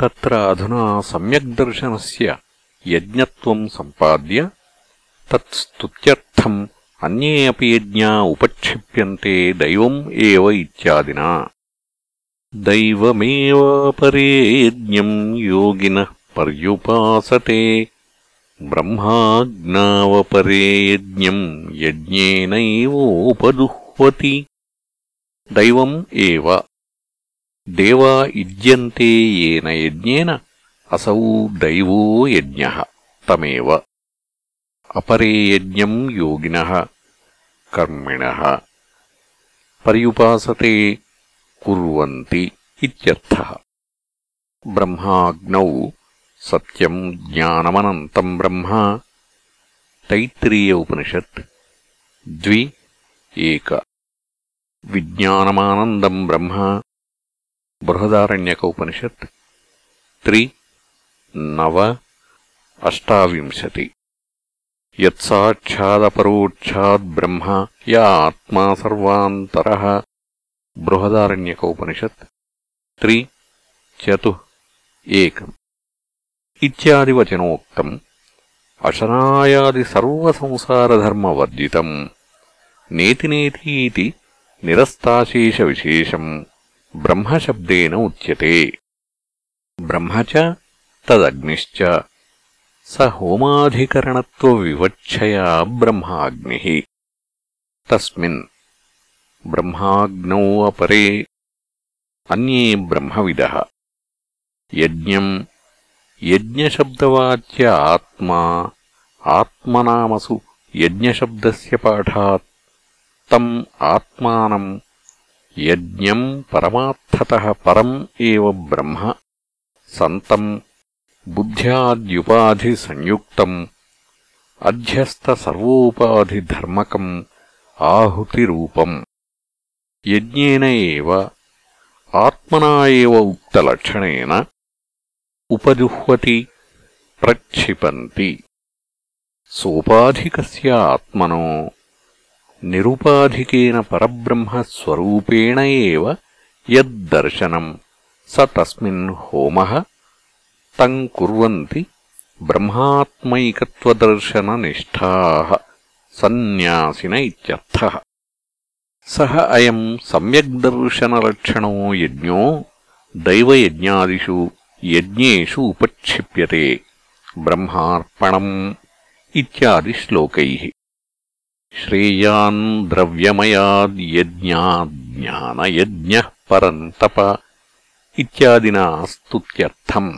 తత్ర అధునా సమ్యగ్దర్శనస్ యజ్ఞత్వం సంపాద్య తత్స్తుత్యర్థం అన్యే అపి యజ్ఞా ఉపక్షిప్యంతే దైవం ఏవ ఇత్యాదినా. దైవమేవాపరే యజ్ఞం యోగిన పర్యుపాసతే బ్రహ్మాజ్ఞావపరే యజ్ఞం యజ్ఞేనైవోపదుహ్వతి. దైవం ఏవ దేవా ఇజ్యంతే ఏన యజ్ఞేన అసౌ దైవో యజ్ఞ తమేవ అపరే యజ్ఞం యోగిన కర్మిణ పర్యుపాసతే కుర్వంతి ఇత్యర్థ బ్రహ్మాగ్నౌ సత్యం జ్ఞానమనంతం బ్రహ్మ తైత్రీయ ఉపనిషత్ ద్వి ఏక విజ్ఞానమానందం బ్రహ్మ బృహదారణ్యక ఉపనిషత్. త్రి. నవ. అష్టావింశతి. యత్సాక్షాదపరోక్షాద్బ్రహ్మ యా ఆత్మా సర్వాంతర. బృహదారణ్యక ఉపనిషత్. త్రి. చతు. ఏకం. ఇత్యాదివచనోక్తం. అశనాయాదిసర్వసంసారధర్మవర్జితం నిరస్తాశేష విశేషం. ब्रह्मशब्देन उच्यते। ब्रह्म च तदग्निश्च। स होमाधिकरणत्वविवक्षया ब्रह्माग्निः। तस्मिन् ब्रह्माग्नौ अपरे अन्ये ब्रह्मविदः। यज्ञम् यज्ञशब्दवाच्य आत्मा आत्मनामसु यज्ञशब्दस्य पाठात् तम् आत्मानम् यज्ञम् परमार्थतः परम् एव ब्रह्म सन्तम् बुद्ध्याद्युपाधिसंयुक्तम् अध्यस्तसर्वोपाधिधर्मकम् आहुतिरूपम् यज्ञेन एव आत्मना एव उक्तलक्षणेन उपजुह्वति प्रक्षिपन्ति सोपाधिकस्य నిరుపాధికేన పరబ్రహ్మస్వరూపేణ ఏవ యద్దర్శనం. స తస్మిన్ హోమ. తం కుర్వంతి బ్రహ్మాత్మైకత్వదర్శననిష్టాः సన్యాసిన ఇర్థ సహ అయం సమ్యగ్దర్శనలక్షణో యజ్ఞో దైవయజ్ఞాదిషు యజ్ఞు ఉపక్షిప్యతే. బ్రహ్మార్పణం. ఇత్యాది श्रेयान् द्रव्यमयाद्यज्ञाज्ञानयज्ञः परन्तप इत्यादिना स्तुत्यर्थम्